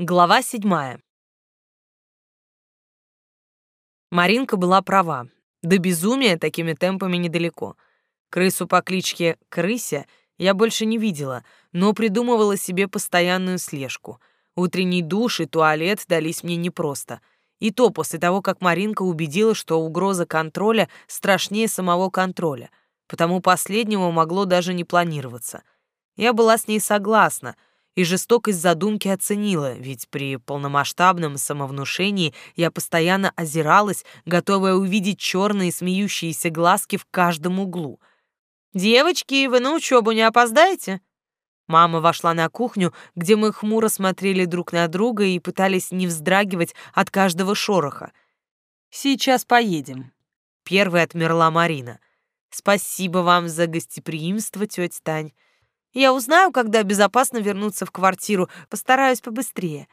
Глава седьмая. Маринка была права. До безумия такими темпами недалеко. Крысу по кличке Крыся я больше не видела, но придумывала себе постоянную слежку. Утренний душ и туалет дались мне непросто. И то после того, как Маринка убедила, что угроза контроля страшнее самого контроля, потому последнего могло даже не планироваться. Я была с ней согласна — и жестокость задумки оценила, ведь при полномасштабном самовнушении я постоянно озиралась, готовая увидеть черные смеющиеся глазки в каждом углу. «Девочки, вы на учебу не опоздаете?» Мама вошла на кухню, где мы хмуро смотрели друг на друга и пытались не вздрагивать от каждого шороха. «Сейчас поедем». Первой отмерла Марина. «Спасибо вам за гостеприимство, тетя Тань. Я узнаю, когда безопасно вернуться в квартиру, постараюсь побыстрее».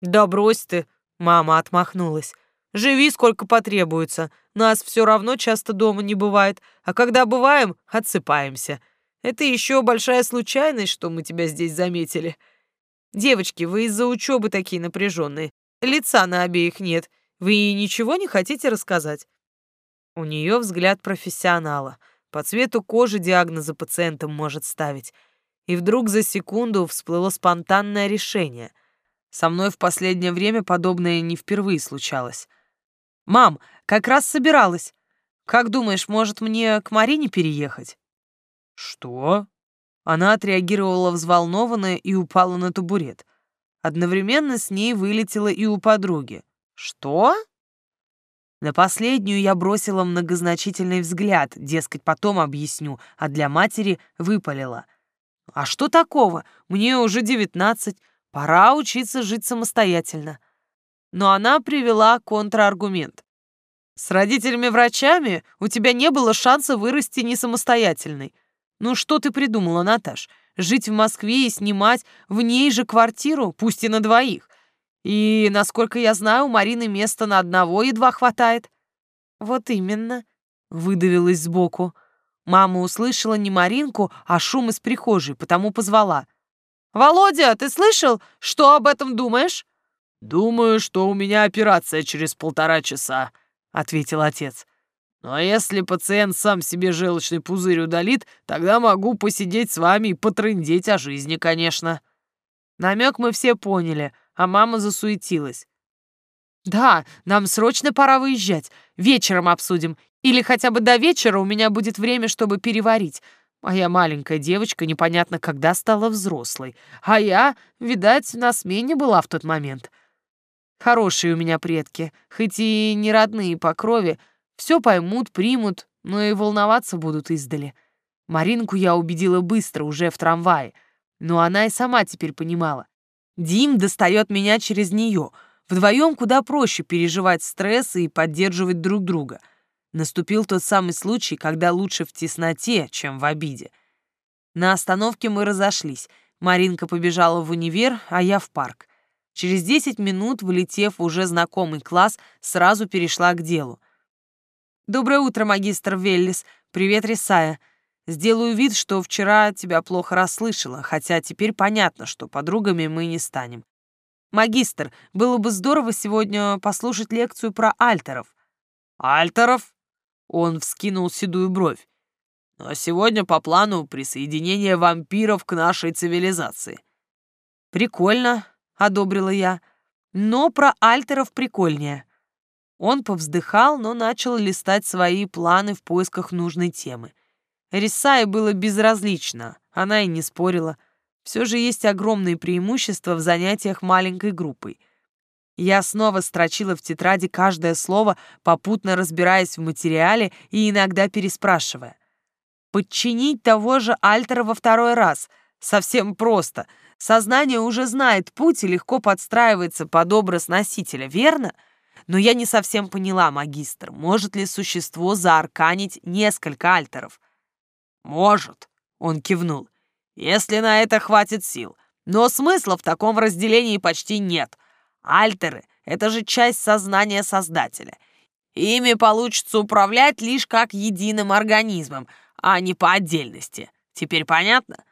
«Да брось ты», — мама отмахнулась. «Живи сколько потребуется. Нас все равно часто дома не бывает, а когда бываем, отсыпаемся. Это еще большая случайность, что мы тебя здесь заметили. Девочки, вы из-за учебы такие напряженные. Лица на обеих нет. Вы ничего не хотите рассказать?» У нее взгляд профессионала — по цвету кожи диагнозы пациентам может ставить. И вдруг за секунду всплыло спонтанное решение. Со мной в последнее время подобное не впервые случалось. «Мам, как раз собиралась. Как думаешь, может мне к Марине переехать?» «Что?» Она отреагировала взволнованно и упала на табурет. Одновременно с ней вылетела и у подруги. «Что?» На последнюю я бросила многозначительный взгляд, дескать, потом объясню, а для матери выпалила. «А что такого? Мне уже девятнадцать, пора учиться жить самостоятельно». Но она привела контраргумент. «С родителями-врачами у тебя не было шанса вырасти не самостоятельной. Ну что ты придумала, Наташ? Жить в Москве и снимать в ней же квартиру, пусть и на двоих. И, насколько я знаю, у Марины места на одного едва хватает. Вот именно, выдавилась сбоку. Мама услышала не Маринку, а шум из прихожей, потому позвала. «Володя, ты слышал? Что об этом думаешь?» «Думаю, что у меня операция через полтора часа», — ответил отец. «Но если пациент сам себе желчный пузырь удалит, тогда могу посидеть с вами и потрындеть о жизни, конечно». Намек мы все поняли — а мама засуетилась. «Да, нам срочно пора выезжать. Вечером обсудим. Или хотя бы до вечера у меня будет время, чтобы переварить. Моя маленькая девочка непонятно когда стала взрослой. А я, видать, на смене была в тот момент. Хорошие у меня предки, хоть и не родные по крови, все поймут, примут, но и волноваться будут издали. Маринку я убедила быстро, уже в трамвае. Но она и сама теперь понимала. Дим достает меня через нее. Вдвоем куда проще переживать стресс и поддерживать друг друга. Наступил тот самый случай, когда лучше в тесноте, чем в обиде. На остановке мы разошлись. Маринка побежала в универ, а я в парк. Через 10 минут, влетев в уже знакомый класс, сразу перешла к делу. «Доброе утро, магистр Веллис. Привет, Рисая. Сделаю вид, что вчера тебя плохо расслышала, хотя теперь понятно, что подругами мы не станем. Магистр, было бы здорово сегодня послушать лекцию про альтеров. Альтеров? Он вскинул седую бровь. Но сегодня по плану присоединение вампиров к нашей цивилизации. Прикольно, одобрила я. Но про альтеров прикольнее. Он повздыхал, но начал листать свои планы в поисках нужной темы. Рисае было безразлично, она и не спорила. Все же есть огромные преимущества в занятиях маленькой группой. Я снова строчила в тетради каждое слово, попутно разбираясь в материале и иногда переспрашивая. Подчинить того же Альтера во второй раз совсем просто. Сознание уже знает путь и легко подстраивается под образ носителя, верно? Но я не совсем поняла, магистр, может ли существо заарканить несколько альтеров. «Может», — он кивнул, — «если на это хватит сил. Но смысла в таком разделении почти нет. Альтеры — это же часть сознания Создателя. Ими получится управлять лишь как единым организмом, а не по отдельности. Теперь понятно?»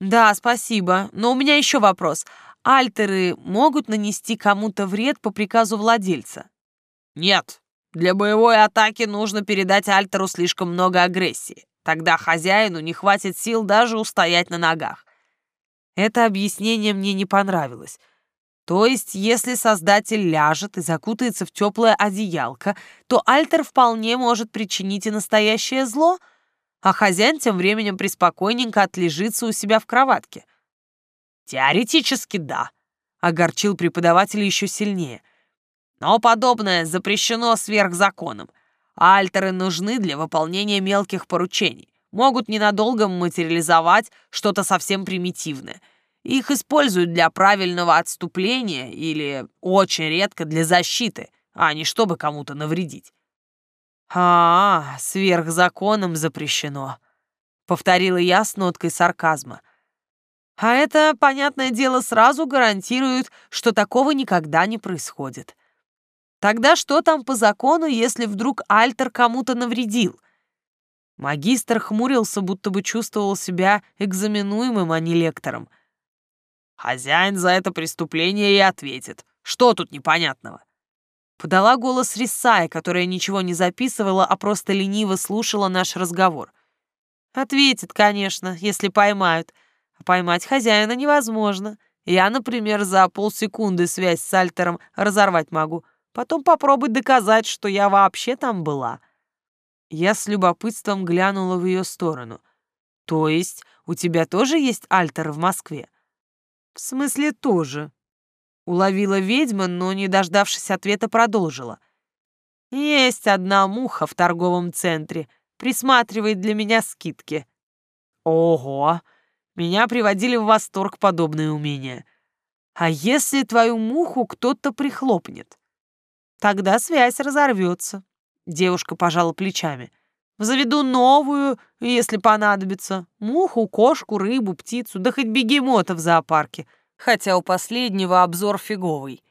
«Да, спасибо. Но у меня еще вопрос. альтеры могут нанести кому-то вред по приказу владельца? Нет. Для боевой атаки нужно передать альтеру слишком много агрессии. Тогда хозяину не хватит сил даже устоять на ногах. Это объяснение мне не понравилось. То есть, если создатель ляжет и закутается в теплое одеялко, то альтер вполне может причинить и настоящее зло, а хозяин тем временем преспокойненько отлежится у себя в кроватке. Теоретически да, огорчил преподаватель еще сильнее. Но подобное запрещено сверхзаконом. Альтеры нужны для выполнения мелких поручений. Могут ненадолго материализовать что-то совсем примитивное — их используют для правильного отступления или очень редко для защиты, а не чтобы кому-то навредить. «А, сверхзаконом запрещено», — повторила я с ноткой сарказма. «А это, понятное дело, сразу гарантирует, что такого никогда не происходит. Тогда что там по закону, если вдруг Альтер кому-то навредил?» Магистр хмурился, будто бы чувствовал себя экзаменуемым, а не лектором — Хозяин за это преступление и ответит. Что тут непонятного? Подала голос Рисая, которая ничего не записывала, а просто лениво слушала наш разговор. Ответит, конечно, если поймают. А поймать хозяина невозможно. Я, например, за полсекунды связь с Альтером разорвать могу. Потом попробовать доказать, что я вообще там была. Я с любопытством глянула в ее сторону. То есть у тебя тоже есть Альтер в Москве? «В смысле тоже?» Уловила ведьма, но, не дождавшись ответа, продолжила. «Есть одна муха в торговом центре, присматривает для меня скидки». «Ого! Меня приводили в восторг подобные умения. А если твою муху кто-то прихлопнет? Тогда связь разорвется». Девушка пожала плечами. Заведу новую, если понадобится. Муху, кошку, рыбу, птицу, да хоть бегемота в зоопарке. Хотя у последнего обзор фиговый.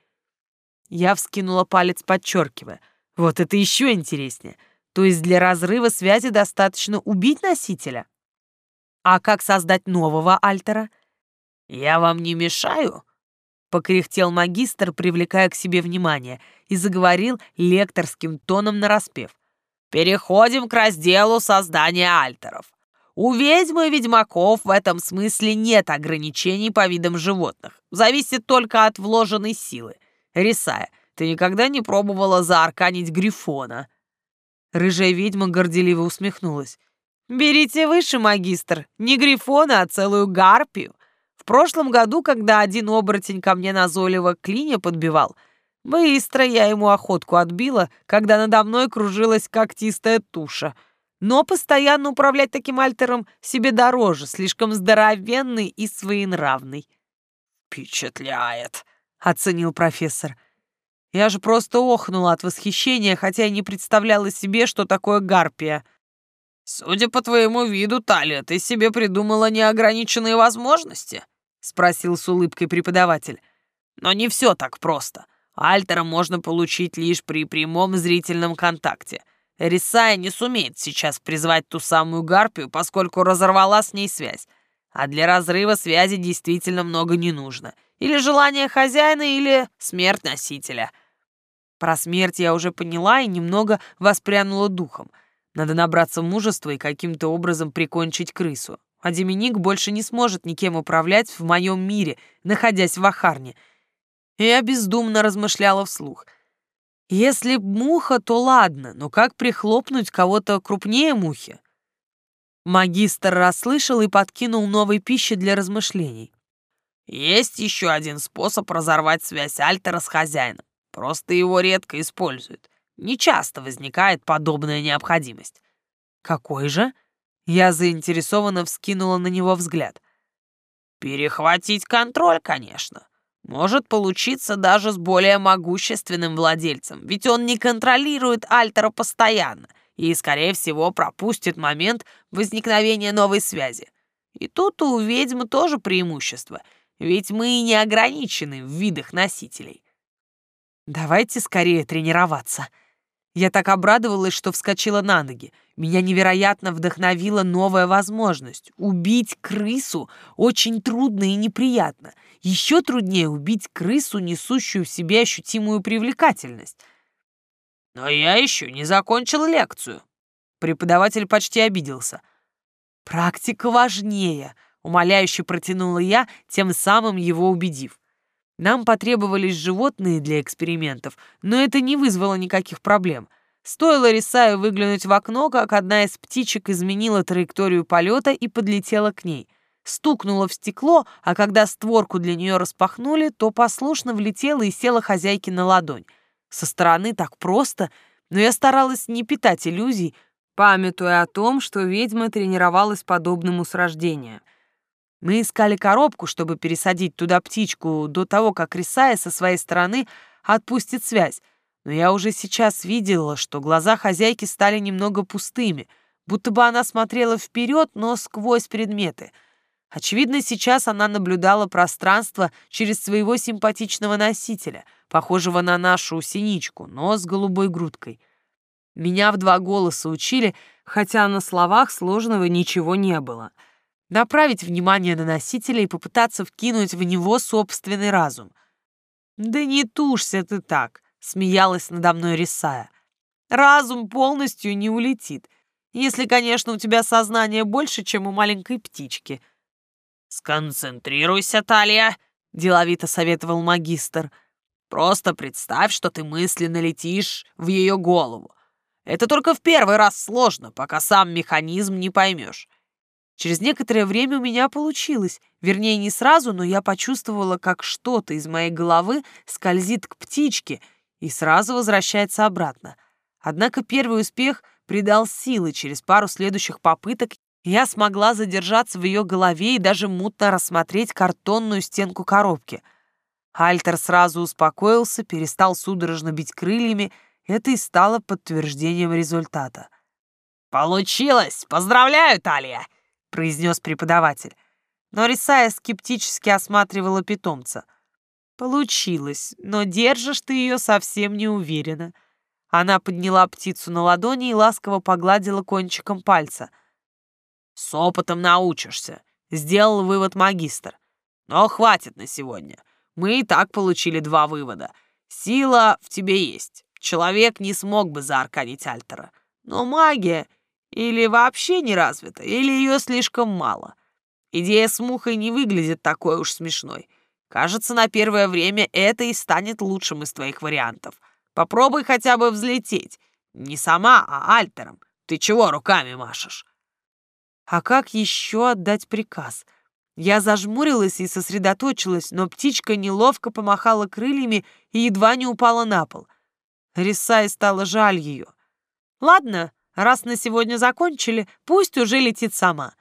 Я вскинула палец, подчеркивая. Вот это еще интереснее. То есть для разрыва связи достаточно убить носителя? А как создать нового альтера? Я вам не мешаю? Покряхтел магистр, привлекая к себе внимание, и заговорил лекторским тоном нараспев. Переходим к разделу создания альтеров. У ведьмы и ведьмаков в этом смысле нет ограничений по видам животных. Зависит только от вложенной силы. Рисая, ты никогда не пробовала заарканить грифона?» Рыжая ведьма горделиво усмехнулась. «Берите выше, магистр. Не грифона, а целую гарпию. В прошлом году, когда один оборотень ко мне назойливо клинья подбивал — Быстро я ему охотку отбила, когда надо мной кружилась когтистая туша. Но постоянно управлять таким альтером себе дороже, слишком здоровенный и своенравный. «Впечатляет», — оценил профессор. Я же просто охнула от восхищения, хотя и не представляла себе, что такое гарпия. «Судя по твоему виду, Талия, ты себе придумала неограниченные возможности?» — спросил с улыбкой преподаватель. «Но не все так просто. Альтера можно получить лишь при прямом зрительном контакте. Рисая не сумеет сейчас призвать ту самую гарпию, поскольку разорвала с ней связь. А для разрыва связи действительно много не нужно. Или желание хозяина, или смерть носителя. Про смерть я уже поняла и немного воспрянула духом. Надо набраться мужества и каким-то образом прикончить крысу. А Деминик больше не сможет никем управлять в моем мире, находясь в Ахарне — я бездумно размышляла вслух. Если б муха, то ладно, но как прихлопнуть кого-то крупнее мухи? Магистр расслышал и подкинул новой пищи для размышлений. Есть еще один способ разорвать связь Альтера с хозяином. Просто его редко используют. Не часто возникает подобная необходимость. Какой же? Я заинтересованно вскинула на него взгляд. Перехватить контроль, конечно. Может получиться даже с более могущественным владельцем, ведь он не контролирует Альтера постоянно и, скорее всего, пропустит момент возникновения новой связи. И тут у ведьмы тоже преимущество, ведь мы не ограничены в видах носителей. Давайте скорее тренироваться. Я так обрадовалась, что вскочила на ноги. Меня невероятно вдохновила новая возможность. Убить крысу очень трудно и неприятно. Еще труднее убить крысу, несущую в себе ощутимую привлекательность. «Но я еще не закончил лекцию». Преподаватель почти обиделся. «Практика важнее», — умоляюще протянула я, тем самым его убедив. Нам потребовались животные для экспериментов, но это не вызвало никаких проблем. Стоило Рисаю выглянуть в окно, как одна из птичек изменила траекторию полета и подлетела к ней. Стукнула в стекло, а когда створку для нее распахнули, то послушно влетела и села хозяйке на ладонь. Со стороны так просто, но я старалась не питать иллюзий, памятуя о том, что ведьма тренировалась подобному с рождения. Мы искали коробку, чтобы пересадить туда птичку до того, как Рисая со своей стороны отпустит связь, но я уже сейчас видела, что глаза хозяйки стали немного пустыми, будто бы она смотрела вперед, но сквозь предметы. Очевидно, сейчас она наблюдала пространство через своего симпатичного носителя — похожего на нашу синичку, но с голубой грудкой. Меня в два голоса учили, хотя на словах сложного ничего не было. Направить внимание на носителя и попытаться вкинуть в него собственный разум. «Да не тушься ты так», — смеялась надо мной Рисая. «Разум полностью не улетит, если, конечно, у тебя сознание больше, чем у маленькой птички». «Сконцентрируйся, Талия», — деловито советовал магистр. Просто представь, что ты мысленно летишь в ее голову. Это только в первый раз сложно, пока сам механизм не поймешь. Через некоторое время у меня получилось. Вернее, не сразу, но я почувствовала, как что-то из моей головы скользит к птичке и сразу возвращается обратно. Однако первый успех придал силы. Через пару следующих попыток я смогла задержаться в ее голове и даже мутно рассмотреть картонную стенку коробки — Альтер сразу успокоился, перестал судорожно бить крыльями. Это и стало подтверждением результата. «Получилось! Поздравляю, Талия!» — произнес преподаватель. Но Рисая скептически осматривала питомца. «Получилось, но держишь ты ее совсем не уверенно». Она подняла птицу на ладони и ласково погладила кончиком пальца. «С опытом научишься», — сделал вывод магистр. «Но хватит на сегодня. Мы и так получили два вывода. Сила в тебе есть. Человек не смог бы заарканить Альтера. Но магия или вообще не развита, или ее слишком мало. Идея с мухой не выглядит такой уж смешной. Кажется, на первое время это и станет лучшим из твоих вариантов. Попробуй хотя бы взлететь. Не сама, а Альтером. Ты чего руками машешь? А как еще отдать приказ? — я зажмурилась и сосредоточилась, но птичка неловко помахала крыльями и едва не упала на пол. Рисай стало жаль ее. «Ладно, раз на сегодня закончили, пусть уже летит сама».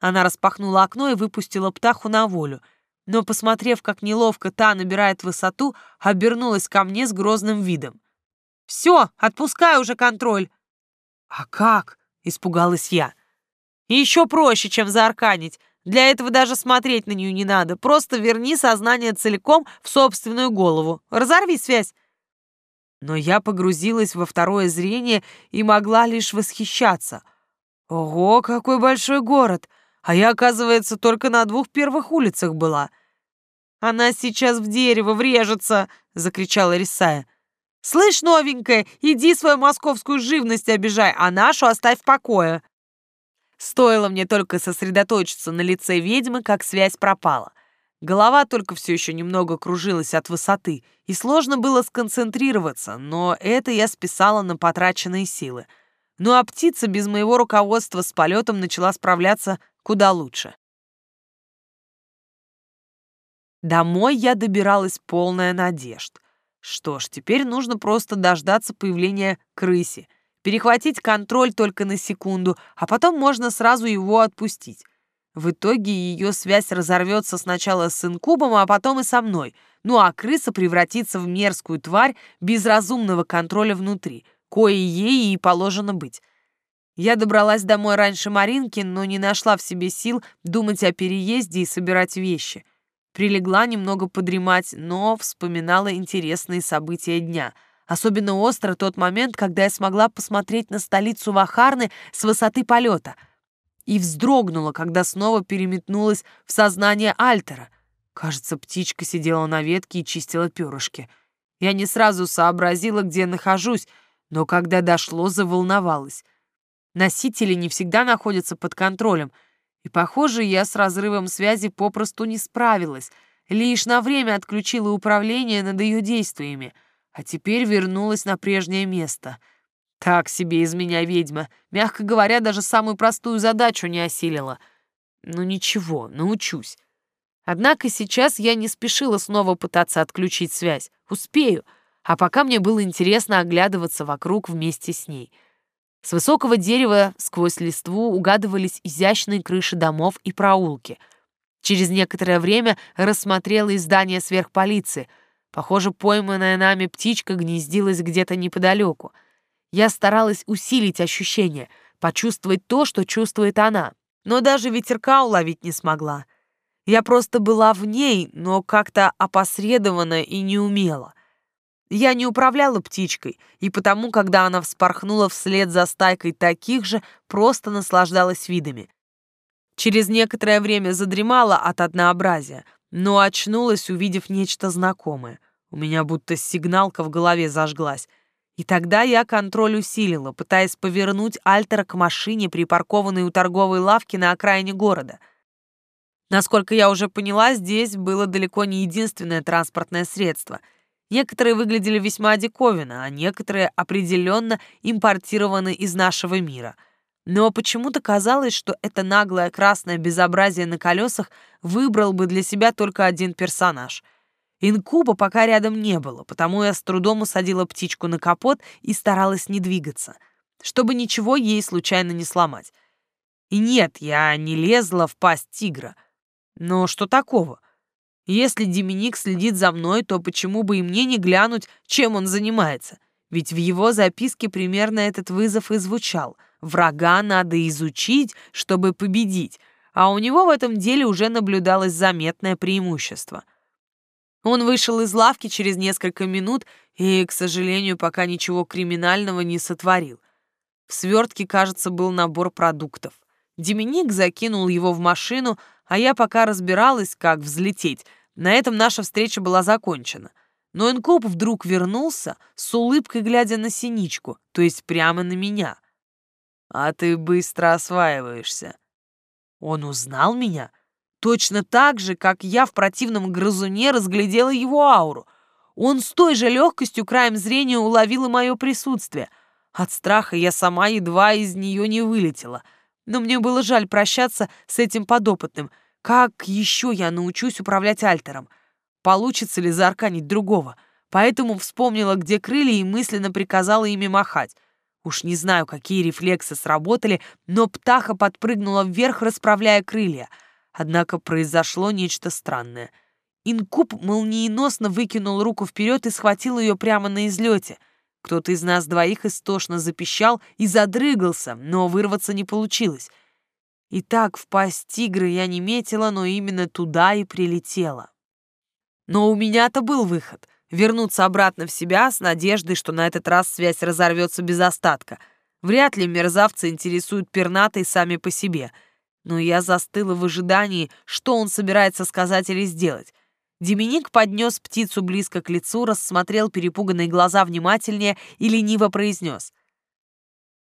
Она распахнула окно и выпустила птаху на волю, но, посмотрев, как неловко та набирает высоту, обернулась ко мне с грозным видом. «Все, отпускай уже контроль!» «А как?» — испугалась я. «Еще проще, чем заарканить. Для этого даже смотреть на нее не надо. Просто верни сознание целиком в собственную голову. Разорви связь. Но я погрузилась во второе зрение и могла лишь восхищаться. Ого, какой большой город! А я, оказывается, только на двух первых улицах была. Она сейчас в дерево врежется, закричала Рисая. Слышь, новенькая, иди свою московскую живность обижай, а нашу оставь в покое. Стоило мне только сосредоточиться на лице ведьмы, как связь пропала. Голова только все еще немного кружилась от высоты, и сложно было сконцентрироваться, но это я списала на потраченные силы. Ну а птица без моего руководства с полетом начала справляться куда лучше. Домой я добиралась полная надежд. Что ж, теперь нужно просто дождаться появления крыси — перехватить контроль только на секунду, а потом можно сразу его отпустить. В итоге ее связь разорвется сначала с инкубом, а потом и со мной. Ну а крыса превратится в мерзкую тварь без разумного контроля внутри, кое ей и положено быть. Я добралась домой раньше Маринки, но не нашла в себе сил думать о переезде и собирать вещи. Прилегла немного подремать, но вспоминала интересные события дня — Особенно остро тот момент, когда я смогла посмотреть на столицу Вахарны с высоты полета. И вздрогнула, когда снова переметнулась в сознание Альтера. Кажется, птичка сидела на ветке и чистила перышки. Я не сразу сообразила, где нахожусь, но когда дошло, заволновалась. Носители не всегда находятся под контролем, и, похоже, я с разрывом связи попросту не справилась, лишь на время отключила управление над ее действиями, а теперь вернулась на прежнее место. Так себе из меня ведьма, мягко говоря, даже самую простую задачу не осилила. Ну ничего, научусь. Однако сейчас я не спешила снова пытаться отключить связь. Успею. А пока мне было интересно оглядываться вокруг вместе с ней. С высокого дерева сквозь листву угадывались изящные крыши домов и проулки. Через некоторое время рассмотрела издание сверхполиции. Похоже, пойманная нами птичка гнездилась где-то неподалеку. Я старалась усилить ощущение, почувствовать то, что чувствует она. Но даже ветерка уловить не смогла. Я просто была в ней, но как-то опосредованно и не умела. Я не управляла птичкой, и потому, когда она вспорхнула вслед за стайкой таких же, просто наслаждалась видами. Через некоторое время задремала от однообразия, но очнулась, увидев нечто знакомое. У меня будто сигналка в голове зажглась. И тогда я контроль усилила, пытаясь повернуть Альтера к машине, припаркованной у торговой лавки на окраине города — Насколько я уже поняла, здесь было далеко не единственное транспортное средство. Некоторые выглядели весьма диковинно, а некоторые определенно импортированы из нашего мира. Но почему-то казалось, что это наглое красное безобразие на колесах выбрал бы для себя только один персонаж. Инкуба пока рядом не было, потому я с трудом усадила птичку на капот и старалась не двигаться, чтобы ничего ей случайно не сломать. И нет, я не лезла в пасть тигра — но что такого? Если Деминик следит за мной, то почему бы и мне не глянуть, чем он занимается? Ведь в его записке примерно этот вызов и звучал. Врага надо изучить, чтобы победить, а у него в этом деле уже наблюдалось заметное преимущество. Он вышел из лавки через несколько минут и, к сожалению, пока ничего криминального не сотворил. В свертке, кажется, был набор продуктов. Деминик закинул его в машину, а я пока разбиралась, как взлететь. На этом наша встреча была закончена. Но Инкоп вдруг вернулся, с улыбкой глядя на синичку, то есть прямо на меня. «А ты быстро осваиваешься». Он узнал меня? Точно так же, как я в противном грызуне разглядела его ауру. Он с той же легкостью краем зрения уловил и мое присутствие. От страха я сама едва из нее не вылетела — но мне было жаль прощаться с этим подопытным. Как еще я научусь управлять альтером? Получится ли заарканить другого? Поэтому вспомнила, где крылья, и мысленно приказала ими махать. Уж не знаю, какие рефлексы сработали, но птаха подпрыгнула вверх, расправляя крылья. Однако произошло нечто странное. Инкуб молниеносно выкинул руку вперед и схватил ее прямо на излете — кто-то из нас двоих истошно запищал и задрыгался, но вырваться не получилось. И так в пасть тигра я не метила, но именно туда и прилетела. Но у меня-то был выход — вернуться обратно в себя с надеждой, что на этот раз связь разорвется без остатка. Вряд ли мерзавцы интересуют пернатые сами по себе. Но я застыла в ожидании, что он собирается сказать или сделать. Деминик поднес птицу близко к лицу, рассмотрел перепуганные глаза внимательнее и лениво произнес.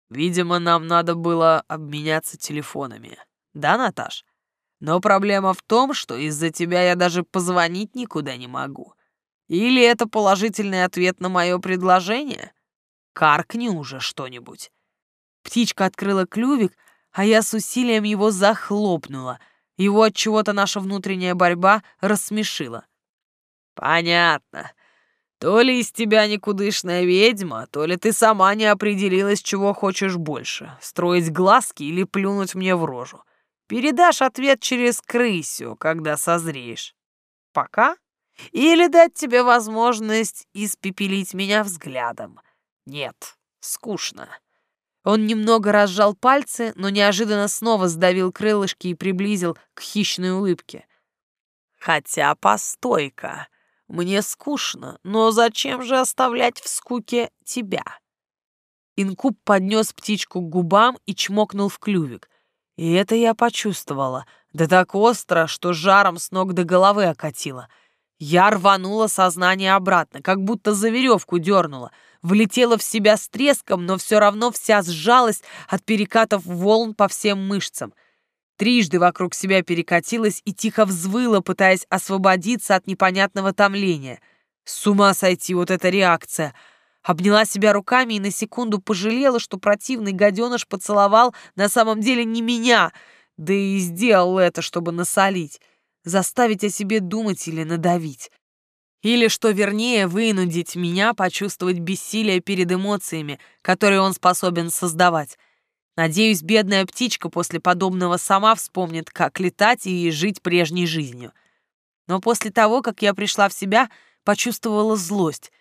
«Видимо, нам надо было обменяться телефонами. Да, Наташ? Но проблема в том, что из-за тебя я даже позвонить никуда не могу. Или это положительный ответ на мое предложение? Каркни уже что-нибудь». Птичка открыла клювик, а я с усилием его захлопнула — его от чего-то наша внутренняя борьба рассмешила. Понятно. То ли из тебя никудышная ведьма, то ли ты сама не определилась, чего хочешь больше — строить глазки или плюнуть мне в рожу. Передашь ответ через крысю, когда созреешь. Пока? Или дать тебе возможность испепелить меня взглядом? Нет, скучно. Он немного разжал пальцы, но неожиданно снова сдавил крылышки и приблизил к хищной улыбке. «Хотя постой-ка, Мне скучно, но зачем же оставлять в скуке тебя?» Инкуб поднес птичку к губам и чмокнул в клювик. И это я почувствовала, да так остро, что жаром с ног до головы окатило. Я рванула сознание обратно, как будто за веревку дернула, влетела в себя с треском, но все равно вся сжалась от перекатов волн по всем мышцам. Трижды вокруг себя перекатилась и тихо взвыла, пытаясь освободиться от непонятного томления. С ума сойти вот эта реакция — Обняла себя руками и на секунду пожалела, что противный гаденыш поцеловал на самом деле не меня, да и сделал это, чтобы насолить, заставить о себе думать или надавить. Или, что вернее, вынудить меня почувствовать бессилие перед эмоциями, которые он способен создавать. Надеюсь, бедная птичка после подобного сама вспомнит, как летать и жить прежней жизнью. Но после того, как я пришла в себя, почувствовала злость.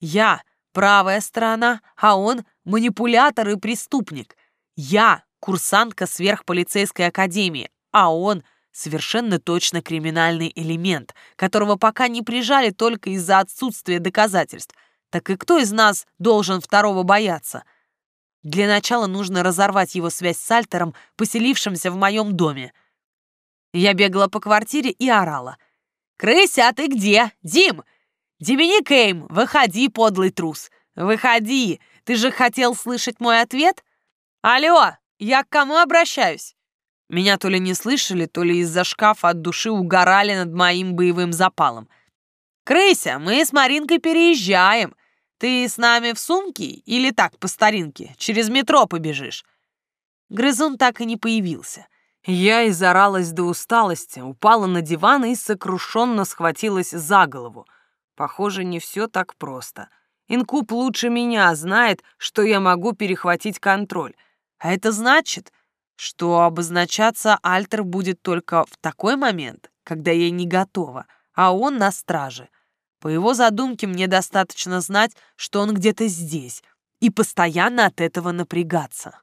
Я, правая сторона, а он манипулятор и преступник. Я курсантка сверхполицейской академии, а он совершенно точно криминальный элемент, которого пока не прижали только из-за отсутствия доказательств. Так и кто из нас должен второго бояться? Для начала нужно разорвать его связь с Альтером, поселившимся в моем доме. Я бегала по квартире и орала. «Крыся, а ты где? Дим! «Деминик Эйм, выходи, подлый трус! Выходи! Ты же хотел слышать мой ответ? Алло, я к кому обращаюсь?» Меня то ли не слышали, то ли из-за шкафа от души угорали над моим боевым запалом. «Крыся, мы с Маринкой переезжаем. Ты с нами в сумке или так, по старинке, через метро побежишь?» Грызун так и не появился. Я изоралась до усталости, упала на диван и сокрушенно схватилась за голову — Похоже, не все так просто. Инкуб лучше меня знает, что я могу перехватить контроль. А это значит, что обозначаться Альтер будет только в такой момент, когда я не готова, а он на страже. По его задумке мне достаточно знать, что он где-то здесь, и постоянно от этого напрягаться.